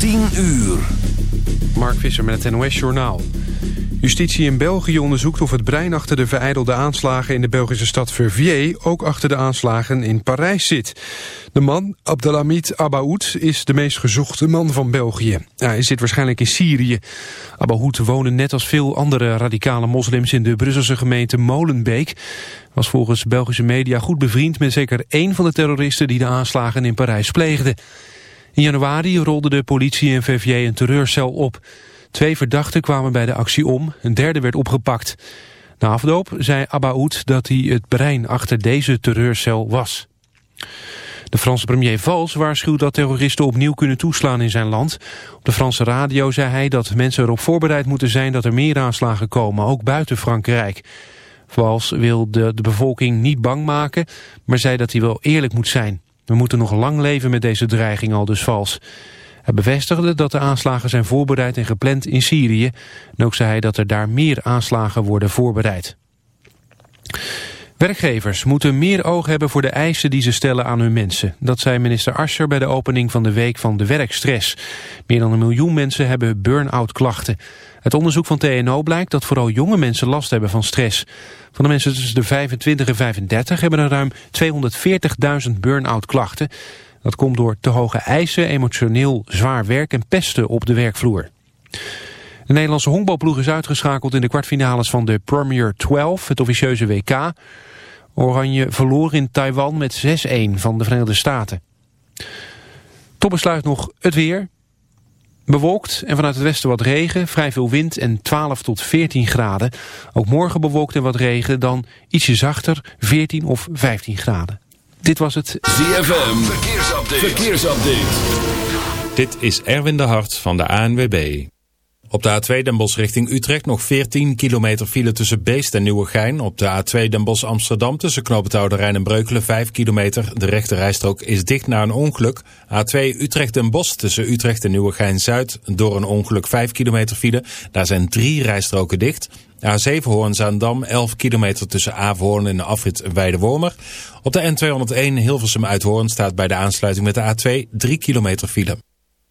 10 uur. Mark Visser met het NOS Journaal. Justitie in België onderzoekt of het brein achter de vereidelde aanslagen... in de Belgische stad Verviers ook achter de aanslagen in Parijs zit. De man, Abdelhamid Abaoud, is de meest gezochte man van België. hij zit waarschijnlijk in Syrië. Abaoud woonde net als veel andere radicale moslims... in de Brusselse gemeente Molenbeek. Was volgens Belgische media goed bevriend met zeker één van de terroristen... die de aanslagen in Parijs pleegden. In januari rolde de politie in Verviers een terreurcel op. Twee verdachten kwamen bij de actie om, een derde werd opgepakt. Na afloop zei Abaoud dat hij het brein achter deze terreurcel was. De Franse premier Valls waarschuwt dat terroristen opnieuw kunnen toeslaan in zijn land. Op de Franse radio zei hij dat mensen erop voorbereid moeten zijn dat er meer aanslagen komen, ook buiten Frankrijk. Valls wil de, de bevolking niet bang maken, maar zei dat hij wel eerlijk moet zijn. We moeten nog lang leven met deze dreiging al dus vals. Hij bevestigde dat de aanslagen zijn voorbereid en gepland in Syrië. En ook zei hij dat er daar meer aanslagen worden voorbereid. Werkgevers moeten meer oog hebben voor de eisen die ze stellen aan hun mensen. Dat zei minister Ascher bij de opening van de Week van de Werkstress. Meer dan een miljoen mensen hebben burn-out klachten. Het onderzoek van TNO blijkt dat vooral jonge mensen last hebben van stress. Van de mensen tussen de 25 en 35 hebben er ruim 240.000 burn-out klachten. Dat komt door te hoge eisen, emotioneel zwaar werk en pesten op de werkvloer. De Nederlandse honkbalploeg is uitgeschakeld in de kwartfinales van de Premier 12, het officieuze WK. Oranje verloor in Taiwan met 6-1 van de Verenigde Staten. Tot besluit nog het weer. Bewolkt en vanuit het westen wat regen, vrij veel wind en 12 tot 14 graden. Ook morgen bewolkt en wat regen, dan ietsje zachter, 14 of 15 graden. Dit was het ZFM Verkeersupdate. Verkeersupdate. Dit is Erwin de Hart van de ANWB. Op de A2 Den Bosch richting Utrecht nog 14 kilometer file tussen Beest en Nieuwegein. Op de A2 Den Bosch Amsterdam tussen Knoopend Rijn en Breukelen 5 kilometer. De rechte rijstrook is dicht na een ongeluk. A2 Utrecht Den Bosch tussen Utrecht en Nieuwegein Zuid door een ongeluk 5 kilometer file. Daar zijn drie rijstroken dicht. A7 Hoorn-Zaandam 11 kilometer tussen Averhoorn en de afrit Weidewormer. Op de N201 Hilversum Uithoorn staat bij de aansluiting met de A2 3 kilometer file.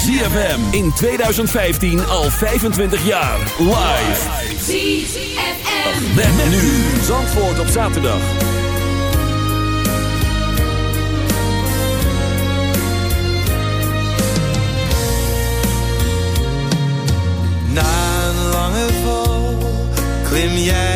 ZFM in 2015 al 25 jaar. Live. ZFM. Met, nu. Zandvoort op zaterdag. Na een lange val klim jij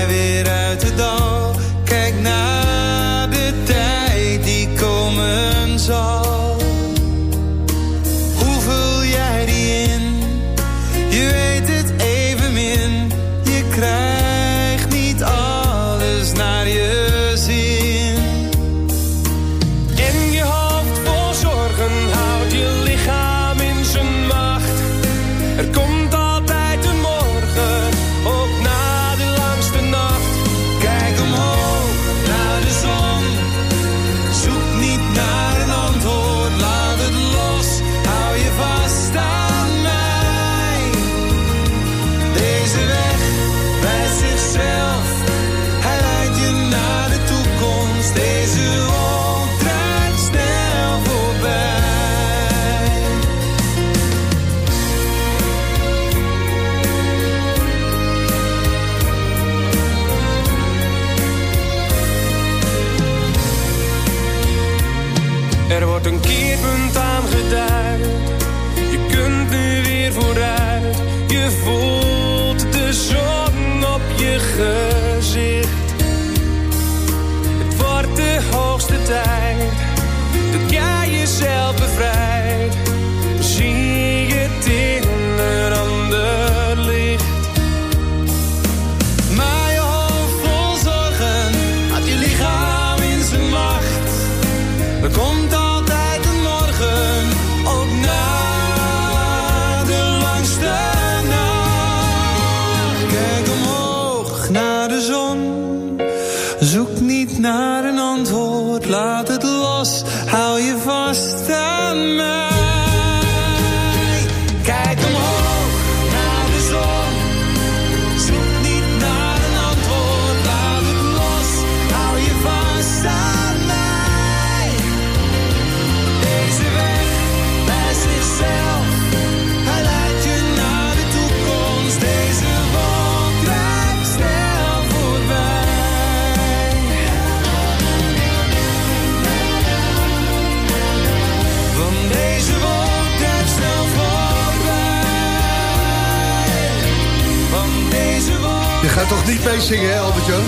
niet meezingen, hè, Albert-Jan?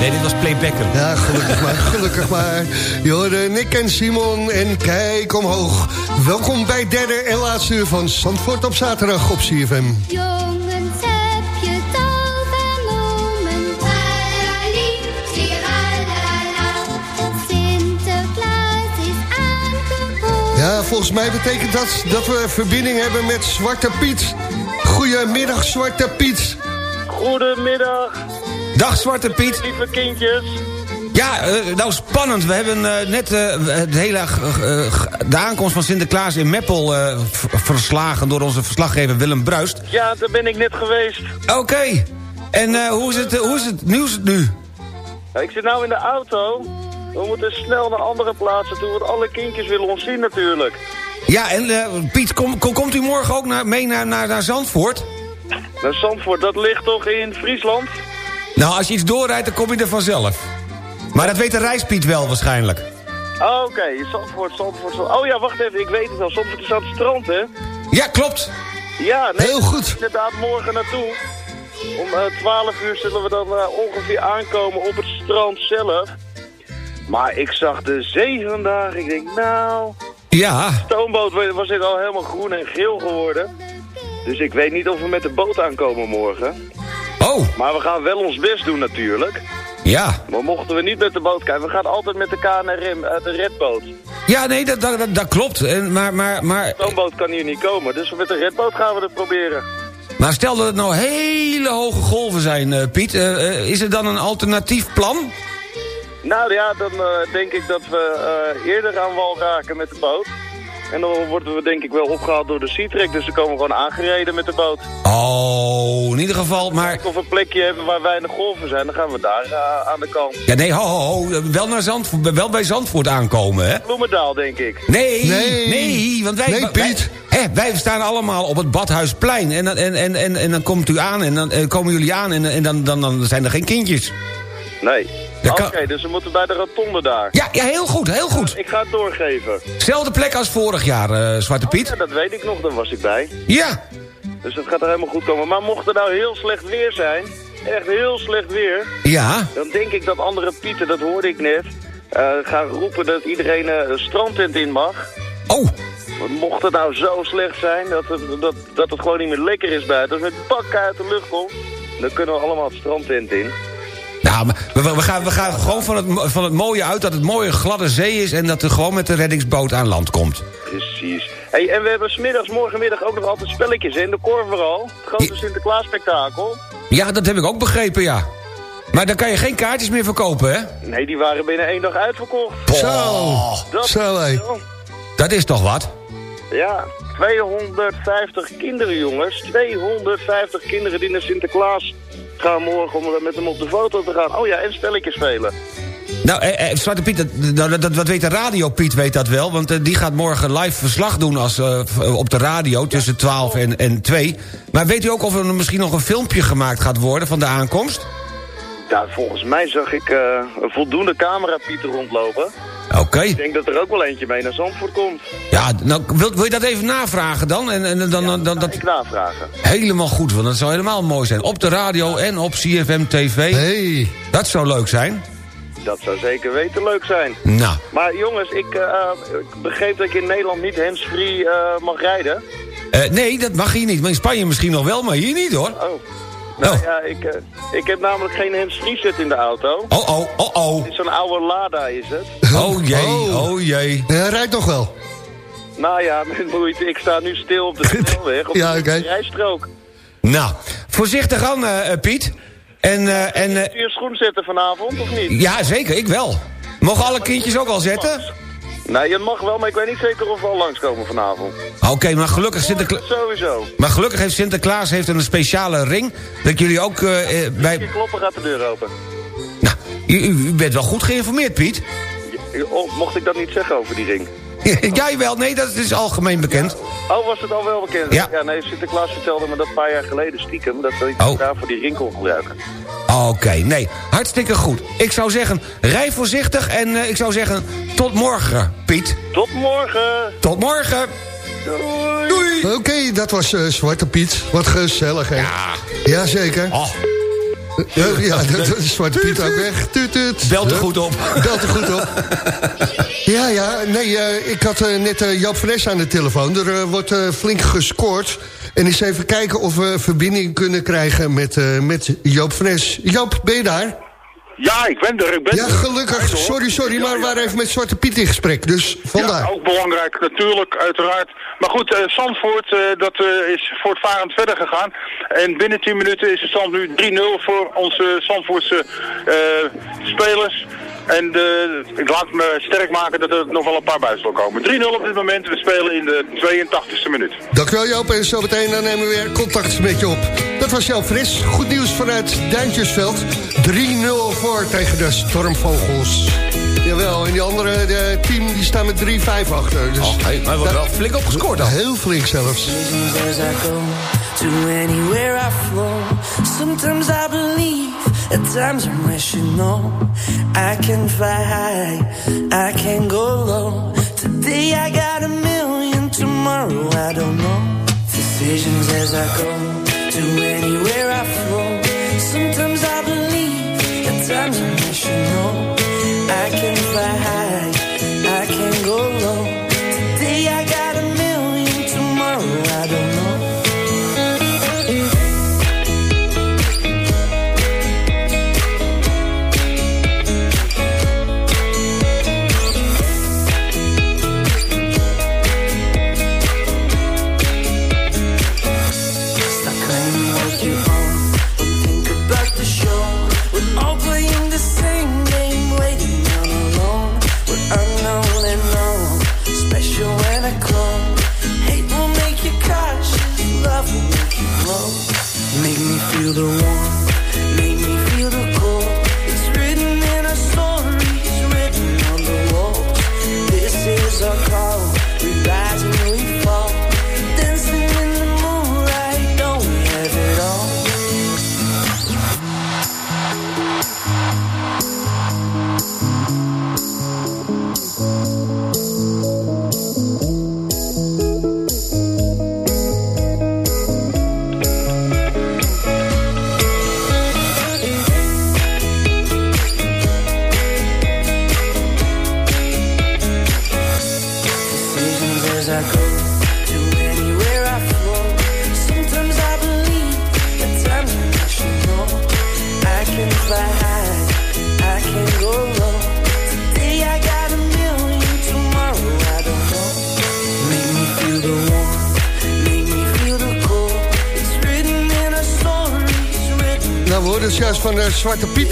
Nee, dit was playbacken. Ja, gelukkig maar, gelukkig maar. Je hoorde Nick en Simon en kijk omhoog. Welkom bij derde en laatste uur van Zandvoort op zaterdag op CFM. Ja, volgens mij betekent dat dat we verbinding hebben met Zwarte Piet. Goedemiddag, Zwarte Piet. Goedemiddag, Dag Zwarte Piet. lieve kindjes. Ja, eh, nou spannend. We hebben eh, net eh, het hele, de aankomst van Sinterklaas in Meppel verslagen... door onze verslaggever Willem Bruist. Ja, daar ben ik net geweest. Oké. En hoe, is het, hoe is het nieuws nu? Ik zit nou in de auto. We moeten snel naar andere plaatsen toe, want alle kindjes willen ons zien natuurlijk. Ja, en Piet, kom, kom- komt u morgen ook naar, mee naar, naar, naar Zandvoort? Nou, Zandvoort, dat ligt toch in Friesland? Nou, als je iets doorrijdt, dan kom je er vanzelf. Maar dat weet de reispiet wel waarschijnlijk. Oh, Oké, Zandvoort, Zandvoort, Zandvoort. Oh ja, wacht even, ik weet het al. Zandvoort is aan het strand, hè? Ja, klopt. Ja, nee, Heel goed. inderdaad morgen naartoe. Om eh 12 uur zullen we dan eh, ongeveer aankomen op het strand zelf. Maar ik zag de zee vandaag. Ik denk, nou, Ja, stoomboot was dit al helemaal groen en geel geworden. Dus ik weet niet of we met de boot aankomen morgen. oh, Maar we gaan wel ons best doen natuurlijk. ja. Maar mochten we niet met de boot kijken, we gaan altijd met de KNRM, uh, de redboot. Ja, nee, dat, dat, dat, dat klopt. En, maar, maar, maar, De stoomboot kan hier niet komen, dus met de redboot gaan we het proberen. maar stel dat het nou hele hoge golven zijn, eh, Piet. eh, eh, is er dan een alternatief plan? Nou ja, dan eh, denk ik dat we eh, eerder aan wal raken met de boot. En dan worden we denk ik wel opgehaald door de Seatrek, dus dan komen we gewoon aangereden met de boot. Oh, in ieder geval, maar... Of we een plekje hebben waar weinig golven zijn, dan gaan we daar eh, aan de kant. Ja, nee, ho, ho, ho, wel, naar Zandvoort, wel bij Zandvoort aankomen, hè? Bloemendaal denk ik. Nee, Nee. nee, want wij, Nee, wij- Piet. hè, wij staan allemaal op het Badhuisplein. En, dan- en, en, en, en dan komt u aan en dan eh, komen jullie aan en, en dan, dan, dan zijn er geen kindjes. Nee. Oké, dus we moeten bij de rotonde daar. Ja, ja heel goed, heel goed. Ik ga het doorgeven. Zelfde plek als vorig jaar, eh, Zwarte Piet. Ja, dat weet ik nog, daar was ik bij. Ja, Dus dat gaat er helemaal goed komen. Maar mocht er nou heel slecht weer zijn, echt heel slecht weer... ja. dan denk ik dat andere Pieten, dat hoorde ik net... eh, gaan roepen dat iedereen eh, een strandtent in mag. Oh, Want mocht het nou zo slecht zijn dat het, dat, dat het gewoon niet meer lekker is buiten... als het met bakken uit de lucht komt... dan kunnen we allemaal het strandtent in. Nou, maar we, we, gaan, we gaan gewoon van het, van het mooie uit dat het mooie gladde zee is... en dat er gewoon met de reddingsboot aan land komt. Precies. Hey, en we hebben smiddags, morgenmiddag ook nog altijd spelletjes in de Korveral. Het grote Sinterklaas spektakel. Ja, dat heb ik ook begrepen, ja. Maar dan kan je geen kaartjes meer verkopen, hè? Nee, die waren binnen één dag uitverkocht. Zo, Dat zo. Dat is toch wat? Ja, 250 kinderen jongens. 250 kinderen die naar Sinterklaas gaan morgen om met hem op de foto te gaan. Oh ja, en spelletjes spelen. Nou, eh, eh, Zwarte Piet, dat, dat, weet de radio Piet weet dat wel... want eh, die gaat morgen live verslag doen als, eh, v- op de radio tussen 12 en, en 2. Maar weet u ook of er misschien nog een filmpje gemaakt gaat worden van de aankomst? Ja, volgens mij zag ik eh, een voldoende camerapieten rondlopen. Oké. Ik denk dat er ook wel eentje mee naar Zandvoort komt. Ja, nou, wil, wil je dat even navragen dan? En, en dan, dan, dan, dat, Ik navragen. helemaal goed, want dat zou helemaal mooi zijn. Op de radio en op CFM TV. Hey. Dat zou leuk zijn. Dat zou zeker weten leuk zijn. Nou, Maar jongens, ik, eh, ik begreep dat ik in Nederland niet handsfree eh mag rijden. eh, nee, dat mag hier niet. Maar in Spanje misschien nog wel, maar hier niet hoor. Oh. Nou Oh. ja, ik, eh, ik heb namelijk geen handsfree set in de auto. Oh, oh, oh, oh. Het is zo'n oude Lada is het. Oh jee, Oh. oh jee. Hij rijdt nog wel. Nou ja, met moeite. Ik sta nu stil op de snelweg. Op Ja, de oké. rijstrook. Nou, voorzichtig aan, eh, eh, Piet. En, eh, en eh, je schoen zetten vanavond, of niet? ja, zeker, ik wel. Mogen alle kindjes ook al zetten? Nee, je mag wel, maar ik weet niet zeker of we al langskomen vanavond. Oké, maar gelukkig Sinterklaas... Sowieso. Maar gelukkig heeft Sinterklaas heeft een speciale ring... dat jullie ook eh, bij... Je kloppen gaat de deur open. Nou, u, bent wel goed geïnformeerd, Piet. Oh, mocht ik dat niet zeggen over die ring? Jij wel, nee, dat is algemeen bekend. Oh, was het al wel bekend? Ja. nee, Sinterklaas vertelde me dat een paar jaar geleden stiekem... dat hij Oh. daar voor die ring kon gebruiken. Oké, nee, hartstikke goed. Ik zou zeggen, rij voorzichtig en eh, ik zou zeggen, tot morgen, Piet. Tot morgen! Tot morgen. Doei! Doei. Oké, dat was eh, Zwarte Piet. Wat gezellig, hè? Ja. Jazeker. Oh, Ja, ja, dat is Zwarte Piet ook weg. Tuut, tuut. belt er goed op. Belt er goed op. Ja, ja, nee, eh, ik had eh, net uh, Joop Fres aan de telefoon. Er eh, wordt eh, flink gescoord. En eens even kijken of we verbinding kunnen krijgen met, eh, met Joop Fres. Joop, ben je daar? Ja, ik ben er, ik ben Ja, er. gelukkig. Sorry, sorry, maar we waren even met Zwarte Piet in gesprek. Dus vandaar. Ja, ook belangrijk, natuurlijk, uiteraard. Maar goed, eh, Zandvoort, eh, dat eh, is voortvarend verder gegaan. En binnen 10 minuten is de stand nu 3-0 voor onze Zandvoortse spelers. En eh, ik laat me sterk maken dat er nog wel een paar bij komen. 3-0 op dit moment, we spelen in de 82e minuut. Dankjewel Joop en zo meteen dan nemen we weer contact met je op. Dat was Joop Fris. Goed nieuws vanuit Duintjesveld. 3-0 voor tegen de Stormvogels. Jawel, en die andere de team die staan met 3-5 achter. Dus Oh, hey, maar er wordt wel flink op gescoord dan. Heel flink zelfs. as I go to anywhere I flow. Sometimes I believe, at times I wish you know. I can fly high, I can go low. Today I got a million, tomorrow I don't know. Decisions as I go to anywhere I flow. Sometimes I believe, at times I wish you know. I can fly high, I can go low.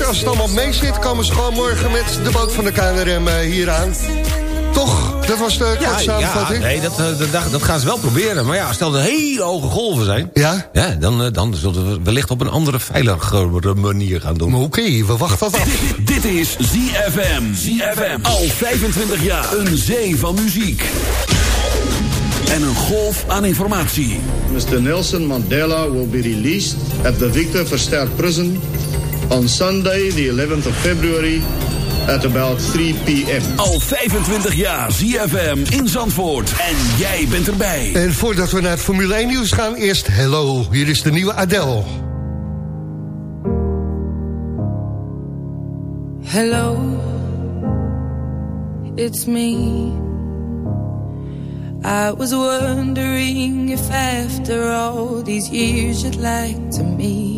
Als het allemaal mee zit, komen ze gewoon morgen met de boot van de KNRM eh, hier aan. Toch? Dat was de korte Ja, ja, samenvatting. nee, dat, eh, dat, dat, dat gaan ze wel proberen. Maar ja, stel er hele hoge golven zijn... Ja? Ja, dan, eh, dan zullen we wellicht op een andere, veiligere manier gaan doen. Maar Oké, we wachten dat af. Dit is ZFM. ZFM. Al 25 jaar. Een zee van muziek. En een golf aan informatie. Mr. Nelson Mandela will be released at the Victor Verster Prison on Sunday, the 11th of February at about 3 p.m. Al 25 jaar ZFM in Zandvoort. En jij bent erbij. En voordat we naar het Formule 1 nieuws gaan, eerst Hello. Hier is de nieuwe Adele. Hello, it's me. I was wondering if after all these years you'd like to meet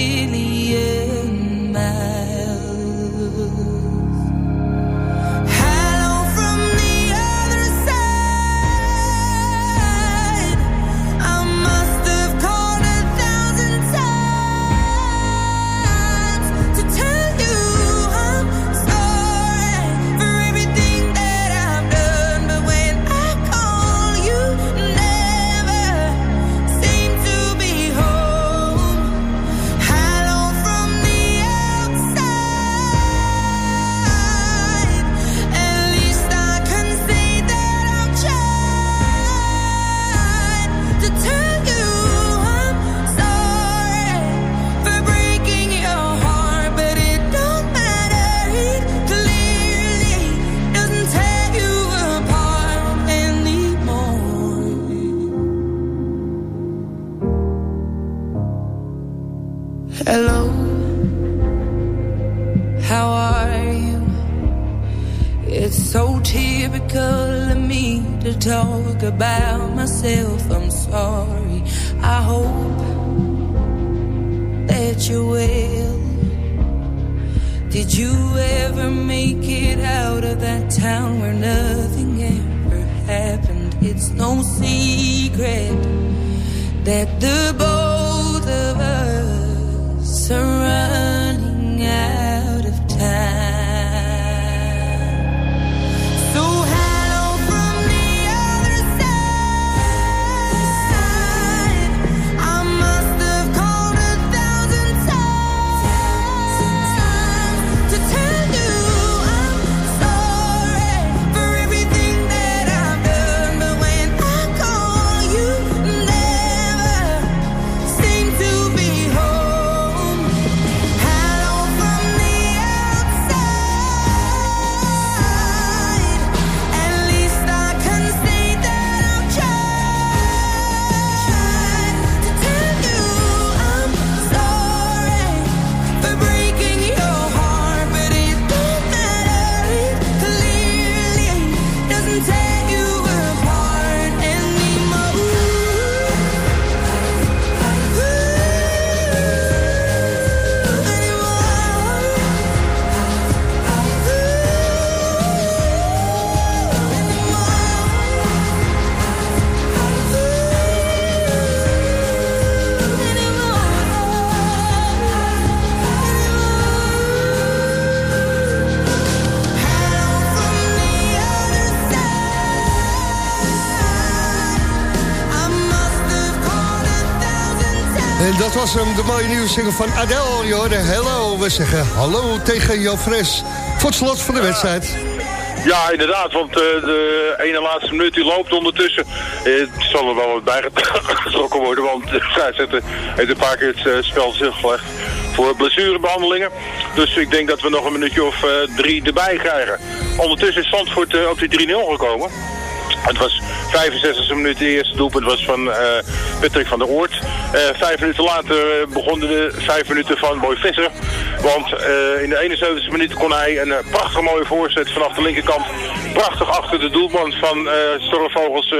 En dat was hem, de mooie nieuwszinger van Adele. Je hoorde hello. We zeggen hallo tegen Joop Fres. Voor het slot van de wedstrijd. Ja, inderdaad, want eh, de ene laatste minuut die loopt ondertussen. Eh, het zal er wel wat bijgetrokken worden, want de scheidsrechter heeft een paar keer het eh, spel stilgelegd voor blessurebehandelingen. Dus ik denk dat we nog een minuutje of drie erbij krijgen. Ondertussen is Zandvoort op die 3-0 gekomen. Het was 65e minuut, de eerste doelpunt was van eh, Patrick van der Oort. Eh, vijf minuten later eh, begonnen de vijf minuten van Boy Visser. Want in de 71e minuut kon hij een prachtig mooie voorzet vanaf de linkerkant. Prachtig achter de doelman van Stormvogels eh,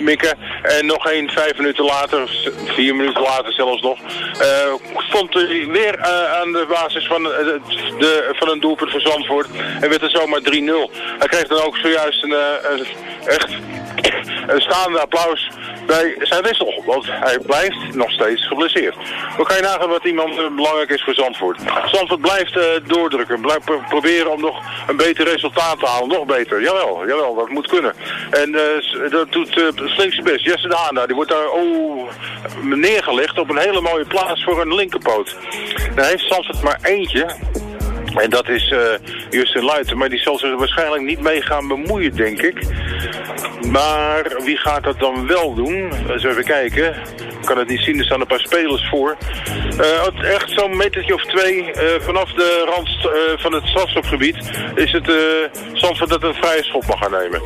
mikken. En nog één vijf minuten later, vier minuten later zelfs nog, eh, stond hij weer eh, aan de basis van, eh, van een doelpunt voor Zandvoort. En werd er zomaar 3-0. Hij kreeg dan ook zojuist een, echt een staande applaus bij zijn wissel. Want hij blijft nog steeds geblesseerd. Dan kan je nagaan wat iemand belangrijk is voor Zandvoort. Zandvoort blijft doordrukken. Blijft pro- proberen om nog een beter resultaat te halen. Nog beter. Jawel, jawel, dat moet kunnen. En dat doet slinkse best. Jesse de daar. Die wordt daar oh, neergelegd op een hele mooie plaats voor een linkerpoot. Dan heeft Zandvoort maar eentje. En dat is eh Justin Luiten. Maar die zal zich waarschijnlijk niet mee gaan bemoeien, denk ik. Maar wie gaat dat dan wel doen? Eens even kijken. Ik kan het niet zien, er staan een paar spelers voor. Eh, echt zo'n metertje of twee eh, vanaf de rand eh, van het strafschopgebied is het uh, dat een vrije schop mag gaan nemen.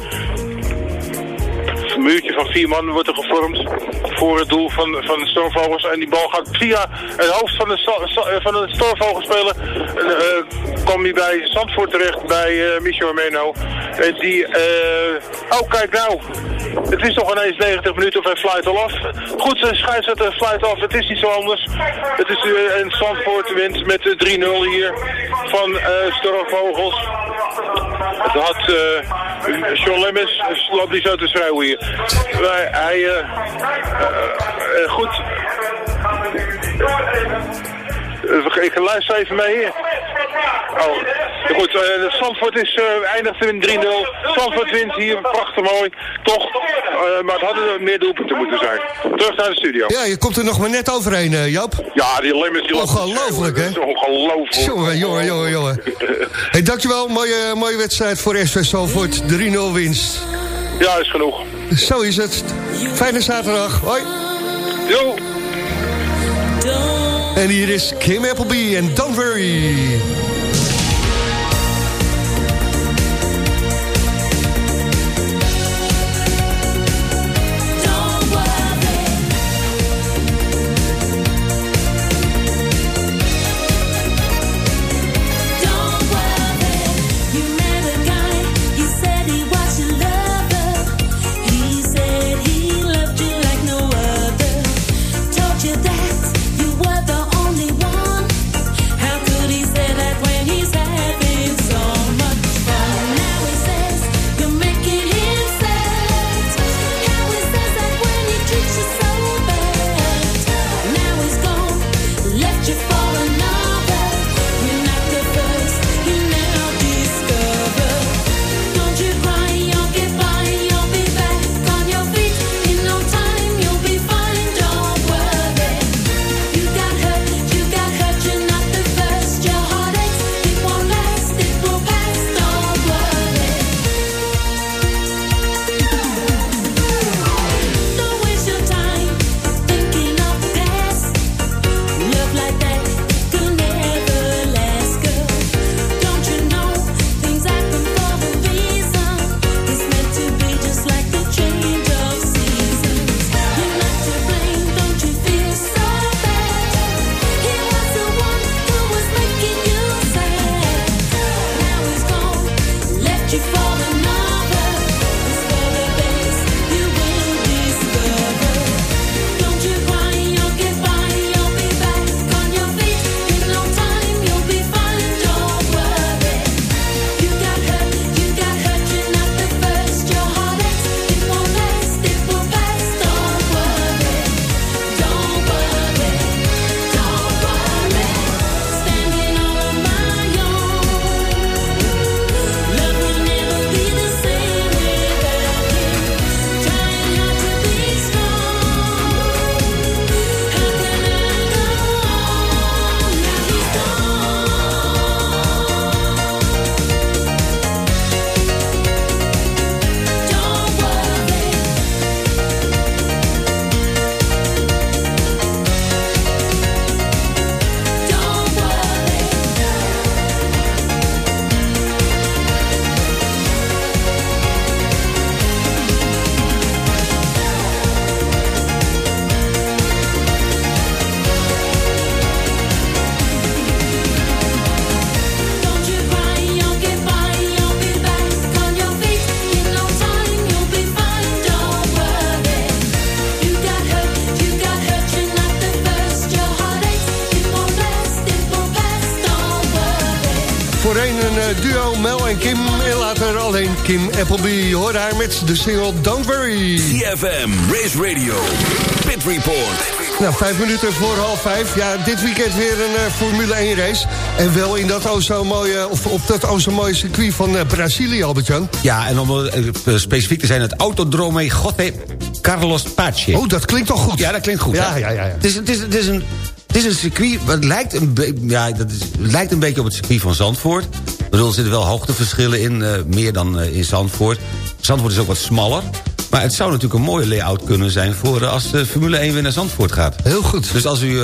Een muurtje van vier man wordt er gevormd voor het doel van, van de Stormvogels. En die bal gaat via het hoofd van de, van de Stormvogelspeler. Uh, hij bij Zandvoort terecht, bij uh, Michel Meno. En die, uh, oh kijk nou, het is nog ineens 90 minuten of hij fluit al af. Goed, zijn scheidsrechter fluit af, het is niet zo anders. Het is een Zandvoort wint met 3-0 hier van Stormvogels. Het had uh, Sean Lemmens, niet zo te schrijven hier. Maar hij, uh, uh, goed. Ik luister even mee hier. Oh, goed. Uh, Zandvoort is, uh, eindigt in 3-0. Zandvoort wint hier, prachtig mooi. Toch, uh, maar het hadden meer doelpunten moeten zijn. Terug naar de studio. Ja, je komt er nog maar net overheen, Jap. Ja, die Lemmens... Die ongelooflijk, hè? Ongelooflijk. Jongen, jongen, jongen, jongen. hey, dankjewel. Mooie, mooie wedstrijd voor SV Zandvoort. 3-0 winst. Ja, is genoeg. Zo is het. Fijne zaterdag. Hoi. Jo. En hier is Kim Appleby en Don't Worry. Kim Appleby. Hoor haar met de single Don't Worry. CFM, Race Radio, Pit Report. Nou, vijf minuten voor half vijf. Ja, dit weekend weer een eh, Formule 1 race. En wel in dat o zo mooie, of op dat o zo mooie circuit van eh, Brazilië, Albert-Jan. Ja, en om eh, specifiek te zijn, het Autodrome José Carlos Pache. Oh, dat klinkt toch goed? Ja, dat klinkt goed. Ja, ja, ja, ja. Het, is, het, is, het, is een, het is een circuit, het lijkt een, be- ja, dat is, het lijkt een beetje op het circuit van Zandvoort. Ik bedoel, er zitten wel hoogteverschillen in, eh, meer dan eh, in Zandvoort. Zandvoort is ook wat smaller. Maar het zou natuurlijk een mooie layout kunnen zijn... voor eh, als de Formule 1 weer naar Zandvoort gaat. Heel goed. Dus als u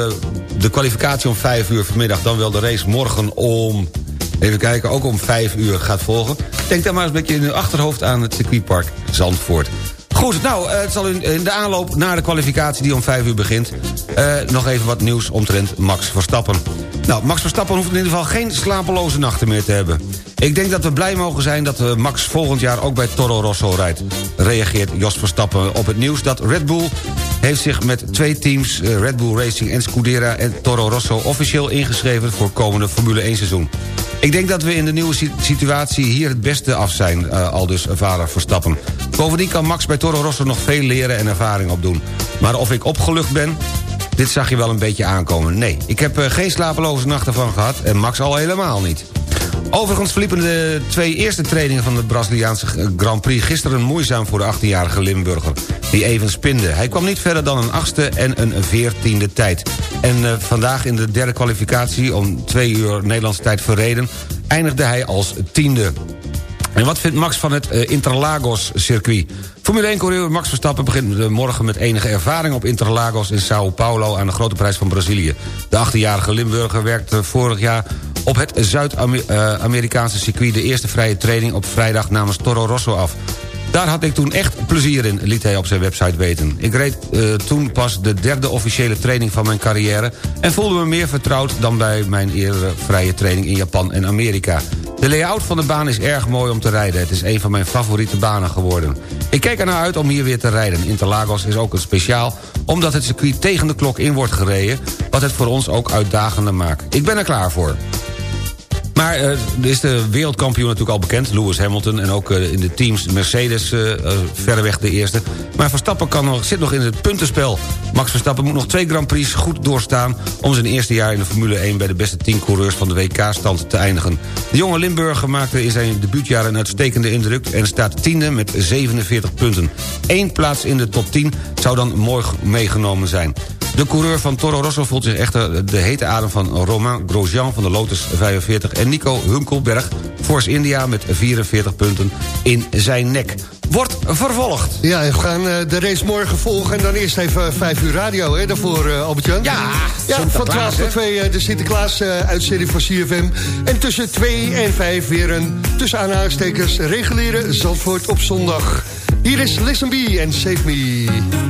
de kwalificatie om 5 uur vanmiddag... dan wel de race morgen om... even kijken, ook om 5 uur gaat volgen... denk dan maar eens een beetje in uw achterhoofd aan het circuitpark Zandvoort. Goed, nou, het zal in, in de aanloop naar de kwalificatie die om 5 uur begint... nog even wat nieuws omtrent Max Verstappen. Nou, Max Verstappen hoeft in ieder geval geen slapeloze nachten meer te hebben. Ik denk dat we blij mogen zijn dat Max volgend jaar ook bij Toro Rosso rijdt. Reageert Jos Verstappen op het nieuws dat Red Bull heeft zich met twee teams... eh, Red Bull Racing en Scuderia en Toro Rosso... officieel ingeschreven voor komende Formule 1 seizoen. Ik denk dat we in de nieuwe si- situatie hier het beste af zijn, eh, al dus vader Verstappen. Bovendien kan Max bij Toro Rosso nog veel leren en ervaring opdoen. Maar of ik opgelucht ben, dit zag je wel een beetje aankomen. Nee, ik heb eh, geen slapeloze nachten van gehad en Max al helemaal niet. Overigens verliepen de twee eerste trainingen van de Braziliaanse Grand Prix... gisteren moeizaam voor de 18-jarige Limburger, die even spinde. Hij kwam niet verder dan een achtste en een veertiende tijd. En eh, vandaag in de derde kwalificatie om twee uur Nederlandse tijd verreden... eindigde hij als tiende. En wat vindt Max van het eh, Interlagos-circuit? Formule 1-coureur Max Verstappen begint eh, morgen met enige ervaring op Interlagos in Sao Paulo aan de Grote Prijs van Brazilië. De 18-jarige Limburger werkte vorig jaar op het Zuid-Amerikaanse circuit de eerste vrije training op vrijdag namens Toro Rosso af. Daar had ik toen echt plezier in, liet hij op zijn website weten. Ik reed eh, toen pas de derde officiële training van mijn carrière... en voelde me meer vertrouwd dan bij mijn eerdere vrije training in Japan en Amerika. De layout van de baan is erg mooi om te rijden. Het is een van mijn favoriete banen geworden. Ik kijk ernaar uit om hier weer te rijden. Interlagos is ook een speciaal, omdat het circuit tegen de klok in wordt gereden... wat het voor ons ook uitdagender maakt. Ik ben er klaar voor. Maar eh, er is de wereldkampioen natuurlijk al bekend, Lewis Hamilton... en ook eh, in de teams Mercedes eh, verreweg de eerste. Maar Verstappen kan nog, zit nog in het puntenspel. Max Verstappen moet nog twee Grand Prix goed doorstaan... om zijn eerste jaar in de Formule 1 bij de beste 10 coureurs van de WK-stand te eindigen. De jonge Limburger maakte in zijn debuutjaar een uitstekende indruk... en staat tiende met 47 punten. Eén plaats in de top 10 zou dan mooi meegenomen zijn. De coureur van Toro Rosso voelt zich echter de hete adem van Romain Grosjean van de Lotus 45... en Nico Hunkelberg, Force India met 44 punten in zijn nek. Wordt vervolgd. Ja, we gaan eh, de race morgen volgen. En dan eerst even 5 uur radio, hè, daarvoor, eh Albert-Jan. Ja, ja van Sinterklaas, 12 tot hè? 2 eh, de Sinterklaas-uitzending van CFM. En tussen 2 en 5 weer een tussen aanhalingstekens reguliere Zandvoort op zondag. Hier is Listen B en Save Me.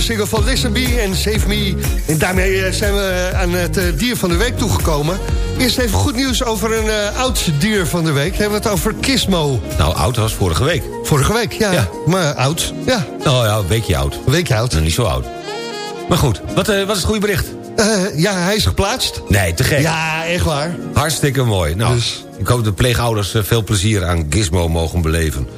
De single van Listen Be en Save Me. En daarmee eh, zijn we aan het eh, dier van de week toegekomen. Eerst even goed nieuws over een eh, oud dier van de week. We hebben het over Kismo. Nou, oud was vorige week. Vorige week, ja. Maar oud, ja. Oh ja, een weekje oud. Een weekje oud. Niet zo oud. Maar goed, wat, eh, wat is het goede bericht? Ja, hij is geplaatst. Nee, te gek. Ja, echt waar. Hartstikke mooi. Nou, Dus- ik hoop dat de pleegouders veel plezier aan Gizmo mogen beleven.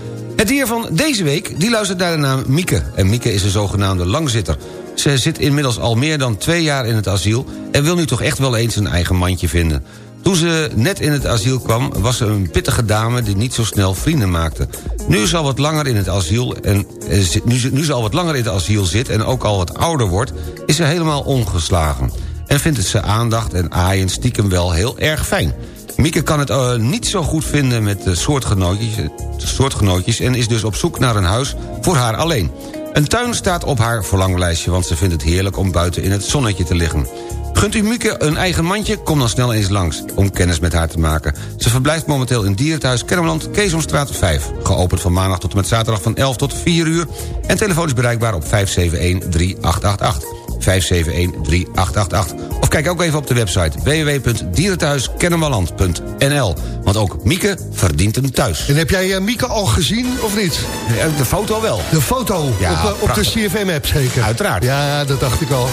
Het dier van deze week, die luistert naar de naam Mieke. En Mieke is een zogenaamde langzitter. Ze zit inmiddels al meer dan twee jaar in het asiel... en wil nu toch echt wel eens een eigen mandje vinden. Toen ze net in het asiel kwam, was ze een pittige dame... die niet zo snel vrienden maakte. Nu ze al wat langer in het asiel... en eh, nu, ze- nu ze wat langer in het asiel zit en ook al wat ouder wordt... is ze helemaal ongeslagen. En vindt het ze aandacht en aaien stiekem wel heel erg fijn. Mieke kan het eh, niet zo goed vinden met soortgenootjes, soortgenootjes... en is dus op zoek naar een huis voor haar alleen. Een tuin staat op haar verlanglijstje... want ze vindt het heerlijk om buiten in het zonnetje te liggen. Gunt u Mieke een eigen mandje? Kom dan snel eens langs om kennis met haar te maken. Ze verblijft momenteel in Dierenthuis Kennemerland, Keesomstraat 5. Geopend van maandag tot en met zaterdag van 11 tot 4 uur. En telefoon is bereikbaar op 571-3888. 571-3888. Of kijk ook even op de website www.dierenthuiskennemerland.nl. Want ook Mieke verdient een thuis. En heb jij eh, Mieke al gezien, of niet? De foto wel. De foto Ja, op, eh, op de. CFM-app zeker? Uiteraard. Ja, dat dacht ik al.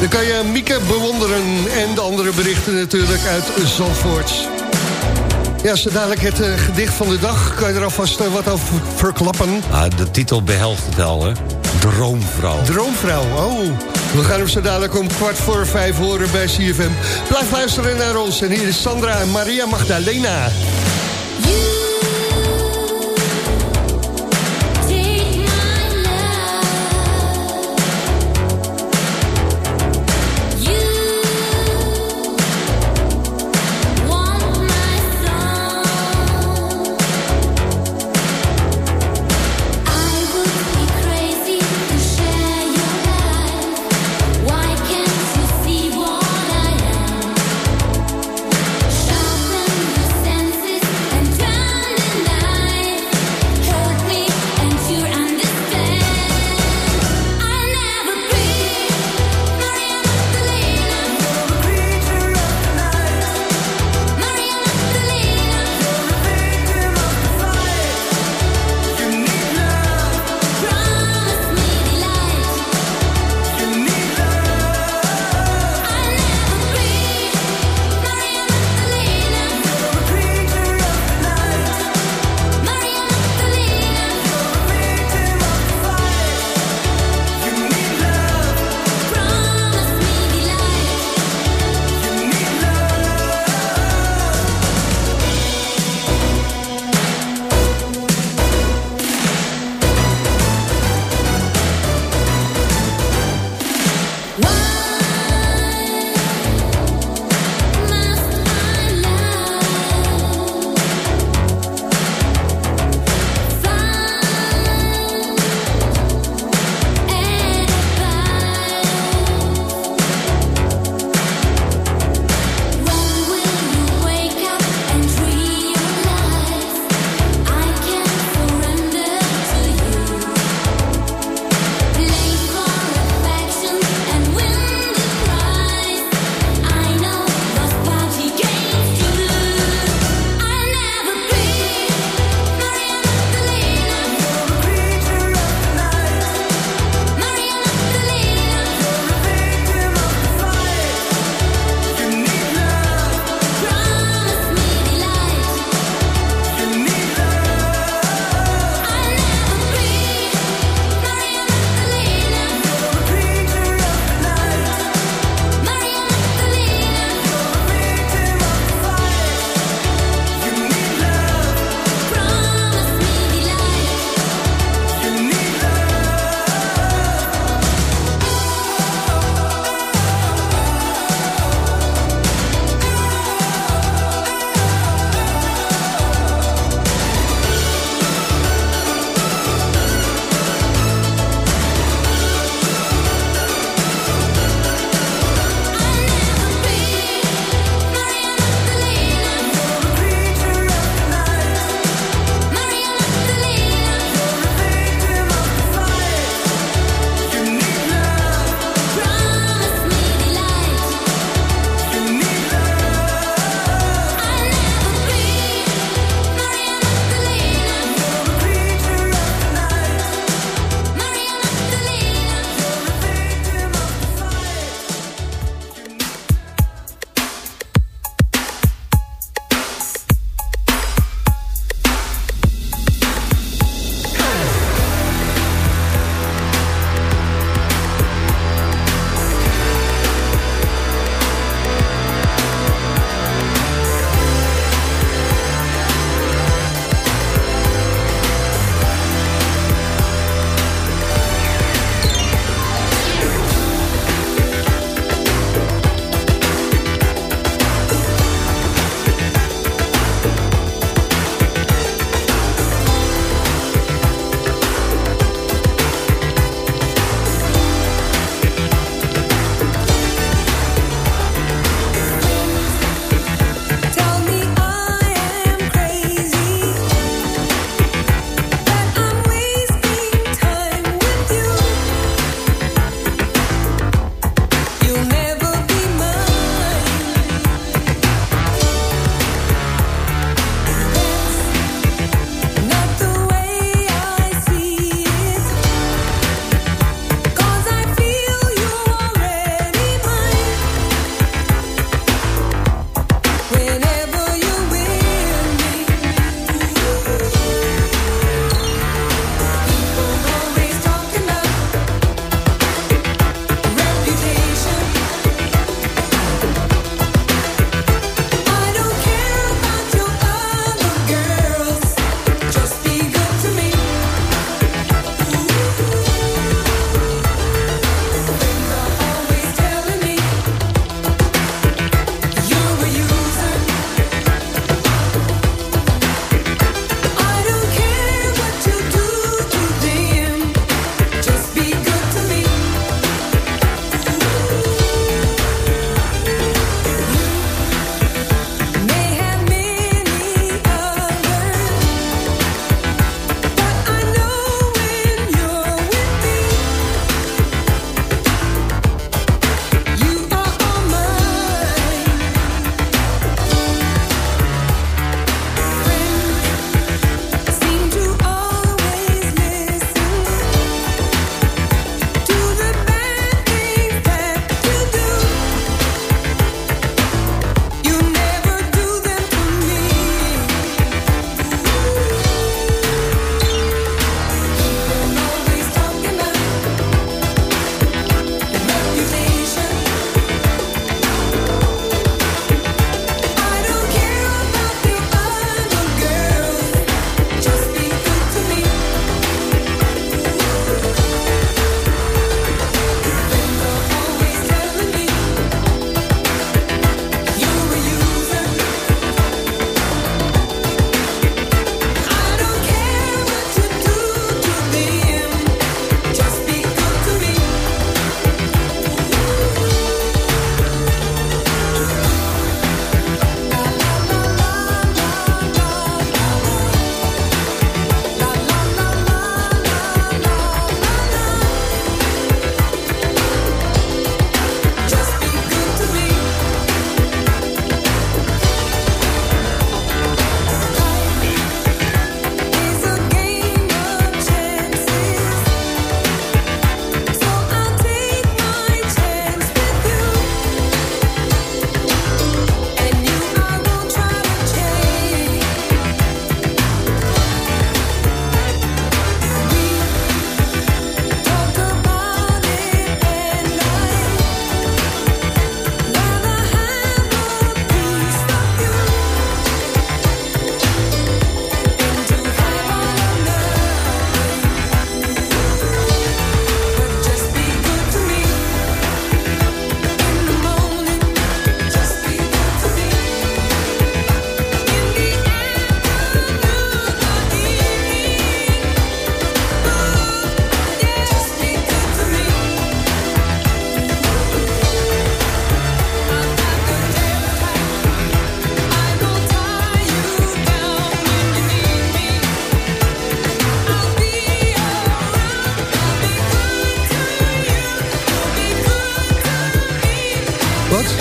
Dan kan je Mieke bewonderen en de andere berichten natuurlijk uit Zandvoort. Ja, zo dadelijk het eh, gedicht van de dag. Kan je er alvast eh, wat over verklappen? Ah, de titel behelst het al, hè? Droomvrouw. Droomvrouw, oh. We gaan hem zo dadelijk om kwart voor vijf horen bij CFM. Blijf luisteren naar ons. En hier is Sandra en Maria Magdalena.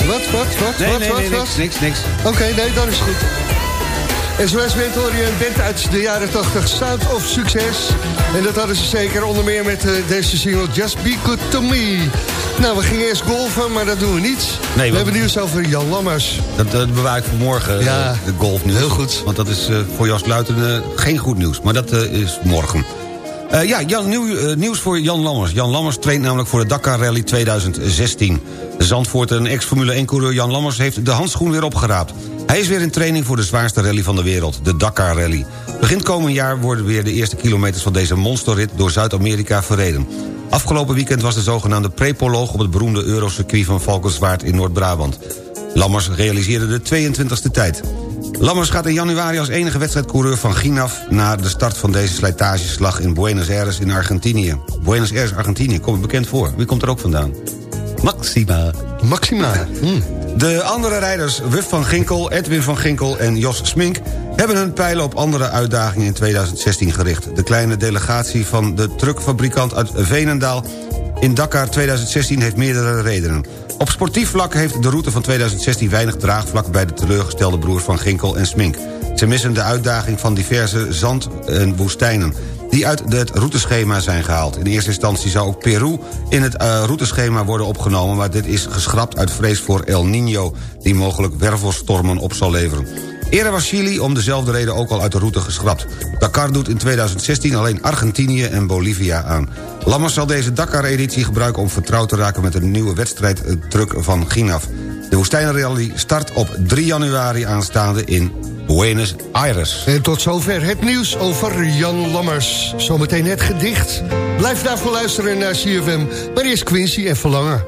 Wat, wat, wat, Nee, wat, nee, wat, nee, wat? niks, niks, niks. Oké, nee, dan is goed. En zoals je weet hoor je een band uit de jaren 80, Sound of Succes. En dat hadden ze zeker onder meer met eh, deze single Just Be Good To Me. Nou, we gingen eerst golfen, maar dat doen we niet. we hebben nieuws over Jan Lammers. Dat, dat bewaar ik voor morgen, Ja, eh, de golfnieuws. heel goed. Want dat is eh, voor Jas Luiten eh, geen goed nieuws. Maar dat is morgen. Eh, ja, Jan, nieuw, eh, nieuws voor Jan Lammers. Jan Lammers traint namelijk voor de Dakar Rally 2016. De Zandvoort en ex-Formule 1-coureur Jan Lammers... heeft de handschoen weer opgeraapt. Hij is weer in training voor de zwaarste rally van de wereld, de Dakar Rally. Begin komend jaar worden weer de eerste kilometers van deze monsterrit... door Zuid-Amerika verreden. Afgelopen weekend was de zogenaamde prepoloog... op het beroemde Eurocircuit van Valkenswaard in Noord-Brabant. Lammers realiseerde de 22e tijd. Lammers gaat in januari als enige wedstrijdcoureur van Ginaf... naar de start van deze slijtageslag in Buenos Aires in Argentinië. Buenos Aires, Argentinië, komt bekend voor. Wie komt er ook vandaan? Maxima. Maxima. Hmm. De andere rijders, Wuf van Ginkel, Edwin van Ginkel en Jos Smink... hebben hun pijlen op andere uitdagingen in 2016 gericht. De kleine delegatie van de truckfabrikant uit Veenendaal... in Dakar 2016 heeft meerdere redenen. Op sportief vlak heeft de route van 2016 weinig draagvlak... bij de teleurgestelde broers van Ginkel en Smink. Ze missen de uitdaging van diverse zand- en woestijnen die uit het routeschema zijn gehaald. In eerste instantie zou ook Peru in het eh, routeschema worden opgenomen... maar dit is geschrapt uit vrees voor El Niño... die mogelijk wervelstormen op zal leveren. Eerder was Chili om dezelfde reden ook al uit de route geschrapt. Dakar doet in 2016 alleen Argentinië en Bolivia aan. Lammers zal deze Dakar-editie gebruiken om vertrouwd te raken... met een nieuwe wedstrijdtruck van Ginaf. De woestijnrally start op 3 januari aanstaande in Buenos Aires. En tot zover het nieuws over Jan Lammers. Zometeen het gedicht. Blijf daarvoor luisteren naar CFM. Maar eerst Quincy en Verlangen.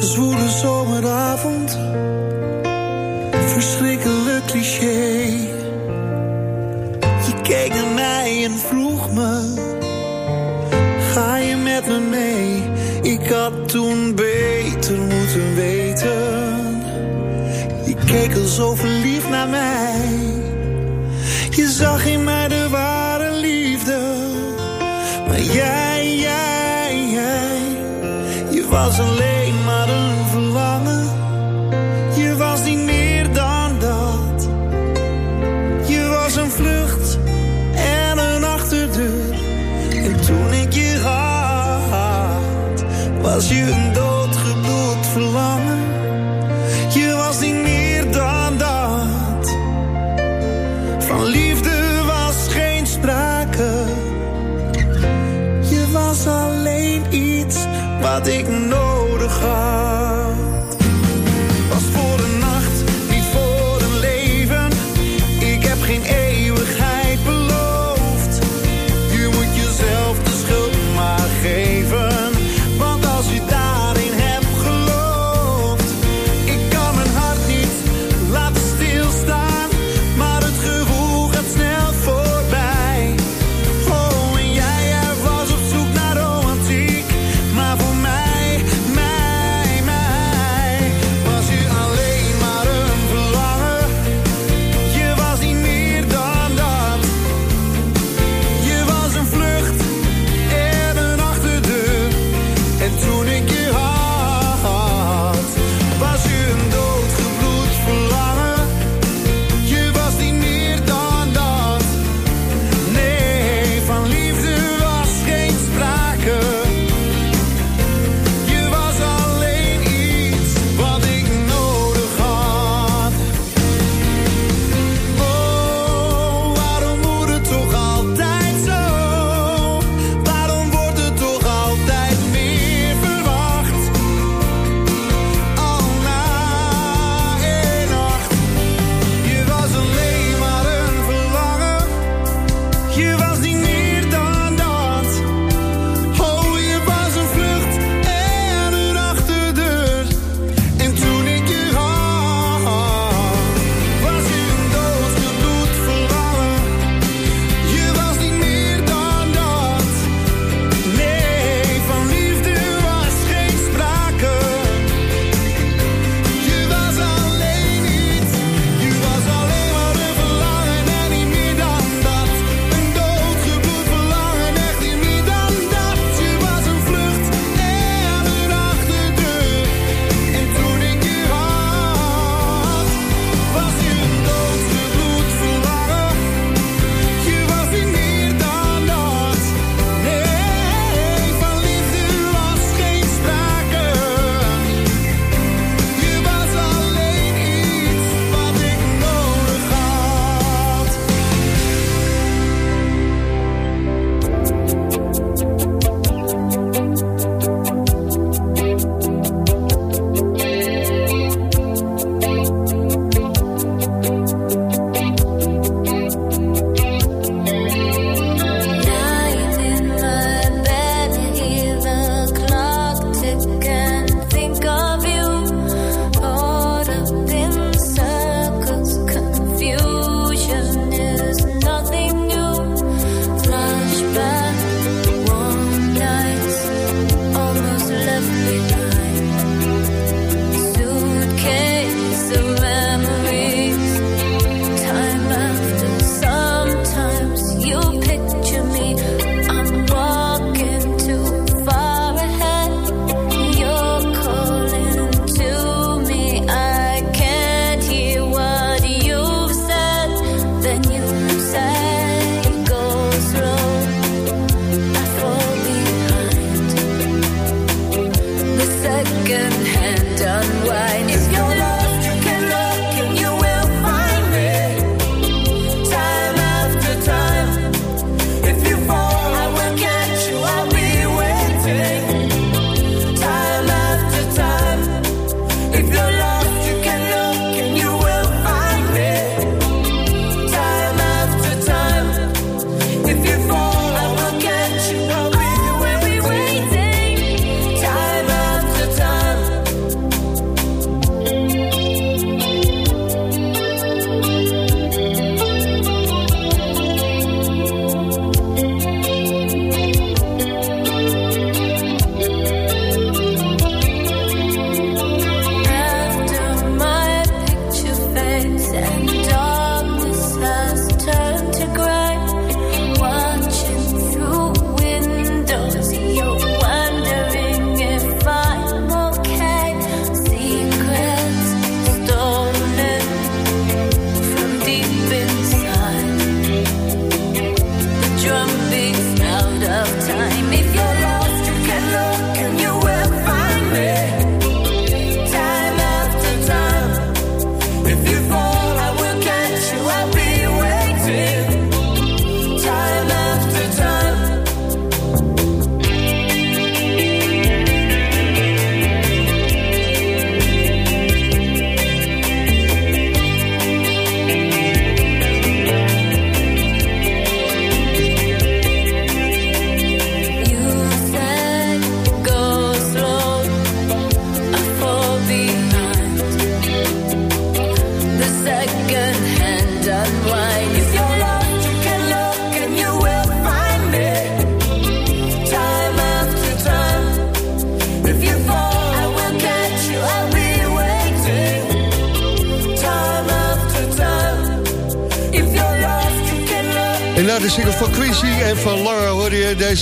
Zwoele zomeravond, verschrikkelijk cliché. Je keek naar mij en vroeg met me mee? Ik had toen beter moeten weten. Je keek al zo verliefd naar mij. Je zag in mij was je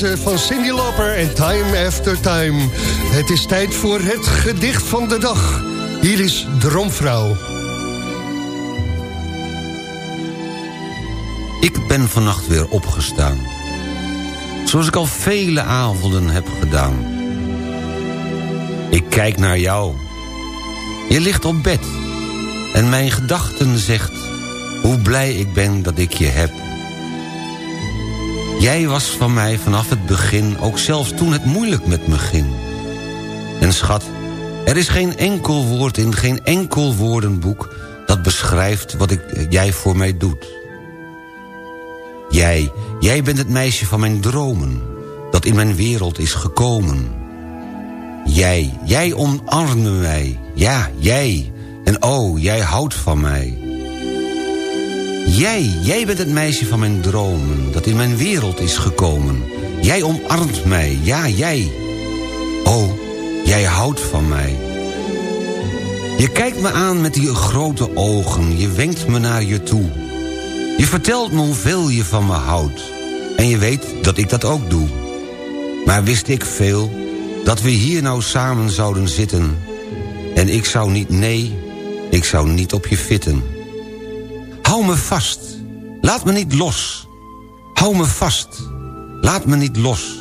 deze van Cindy Lauper en Time After Time. Het is tijd voor het gedicht van de dag. Hier is Dromvrouw. Ik ben vannacht weer opgestaan. Zoals ik al vele avonden heb gedaan. Ik kijk naar jou. Je ligt op bed. En mijn gedachten zegt... hoe blij ik ben dat ik je heb. Jij was van mij vanaf het begin... ook zelfs toen het moeilijk met me ging. En schat, er is geen enkel woord in geen enkel woordenboek... dat beschrijft wat ik, jij voor mij doet. Jij, jij bent het meisje van mijn dromen... dat in mijn wereld is gekomen. Jij, jij omarmde mij. Ja, jij. En oh, jij houdt van mij. Jij, jij bent het meisje van mijn dromen... dat in mijn wereld is gekomen. Jij omarmt mij. Ja, jij. Oh, jij houdt van mij. Je kijkt me aan met die grote ogen. Je wenkt me naar je toe. Je vertelt me hoeveel je van me houdt. En je weet dat ik dat ook doe. Maar wist ik veel dat we hier nou samen zouden zitten... en ik zou niet, nee, ik zou niet op je fitten. Hou me vast, laat me niet los. Hou me vast, laat me niet los.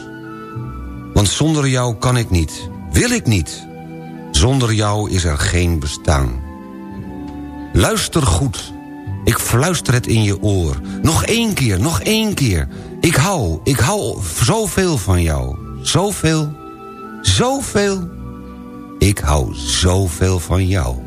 Want zonder jou kan ik niet, wil ik niet. Zonder jou is er geen bestaan. Luister goed, ik fluister het in je oor. Nog één keer, nog één keer. Ik hou, ik hou zoveel van jou. Zoveel, zoveel. Ik hou zoveel van jou.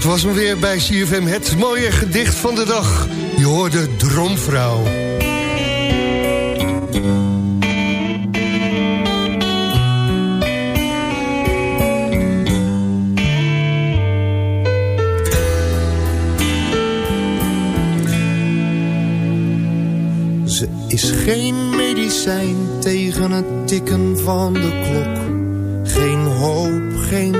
Dat was hem weer bij CFM, het mooie gedicht van de dag. Je hoorde Dromvrouw. Ze is geen medicijn tegen het tikken van de klok. Geen hoop, geen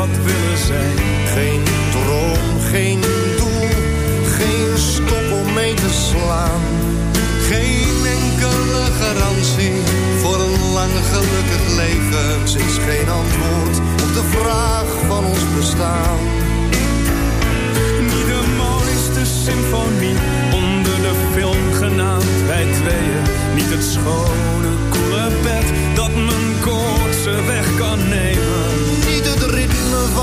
had willen zijn. Geen droom, geen doel, geen stok om mee te slaan. Geen enkele garantie voor een lang gelukkig leven. Is geen antwoord op de vraag van ons bestaan. Niet de mooiste symfonie onder de film genaamd wij tweeën. Niet het schone, koele bed dat mijn koortse weg kan nemen. Niet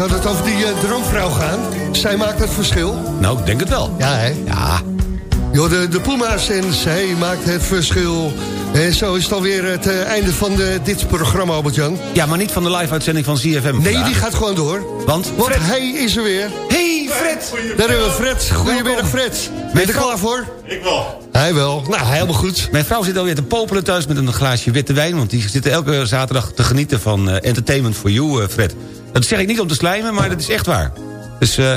Zou het over die eh, droomvrouw gaan? Zij maakt het verschil. Nou, ik denk het wel. Ja, hè? Ja. Jo, de, de Puma's en zij maakt het verschil. En zo is het alweer het eh, einde van de, dit programma, Albert-Jan. Ja, maar niet van de live-uitzending van CFM Nee, vandaag. die gaat gewoon door. Want? Want Fred. hij is er weer. Hey, Fred! Daar hebben we Fred. Goedemiddag, Fred. Ben je er klaar voor? Ik wel. Hij wel. Nou, helemaal goed. Mijn vrouw zit alweer te popelen thuis met een glaasje witte wijn... want die zitten elke zaterdag te genieten van eh, Entertainment for You, eh, Fred. Dat zeg ik niet om te slijmen, maar dat is echt waar. Dus eh,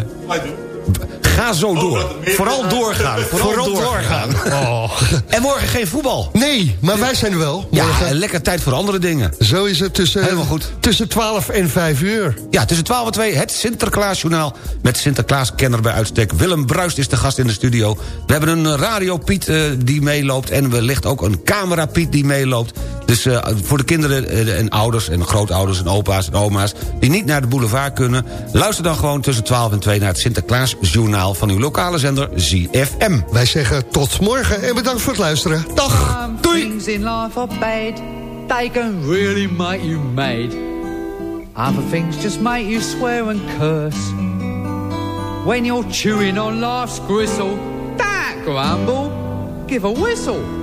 ga zo door. Vooral doorgaan. Vooral, Vooral doorgaan. Oh. En morgen geen voetbal. Nee, maar wij zijn er wel. Ja, Morgen. en lekker tijd voor andere dingen. Zo is het tussen, Helemaal goed. tussen 12 en 5 uur. Ja, tussen 12 en 2 het Sinterklaasjournaal... met Sinterklaas-kenner bij uitstek. Willem Bruist is de gast in de studio. We hebben een radio Piet eh, die meeloopt... en wellicht ook een camera Piet die meeloopt. Dus eh, voor de kinderen eh, en ouders en grootouders en opa's en oma's... die niet naar de boulevard kunnen... luister dan gewoon tussen 12 en 2 naar het Sinterklaasjournaal... van uw lokale zender ZFM. Wij zeggen tot morgen en bedankt voor het luisteren. Dag. Doei. Things in life are bad. They can really make you mad. Other things just make you swear and curse. When you're chewing on life's gristle, don't grumble, give a whistle.